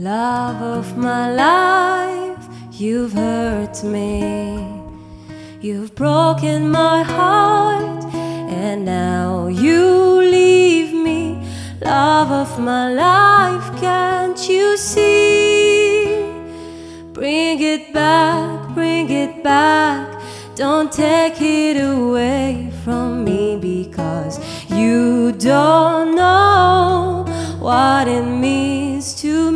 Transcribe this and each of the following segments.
Love of my life, you've hurt me. You've broken my heart, and now you leave me. Love of my life, can't you see? Bring it back, bring it back. Don't take it away from me because you don't know what it means to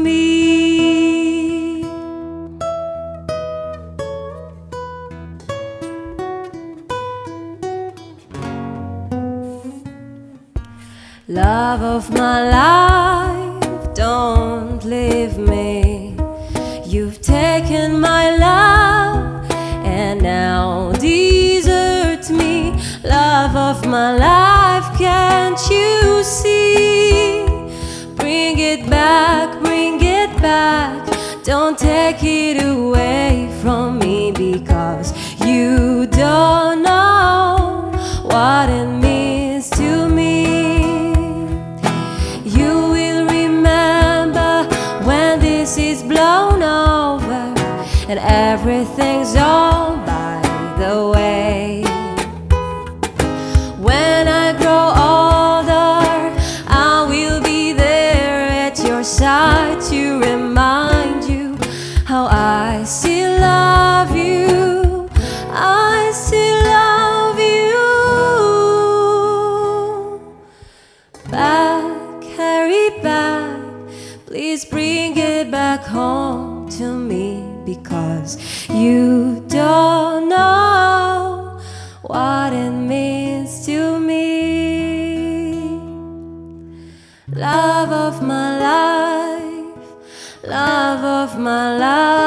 Love of my life, don't leave me. You've taken my love and now desert me. Love of my life, can't you see? Bring it back, bring it back. Don't take it away this is blown over and everything's all by the way. When I grow older, I will be there at your side to remind you how I still love you. I still love you. Back, carry back. Please bring home to me because you don't know what it means to me. Love of my life, love of my life.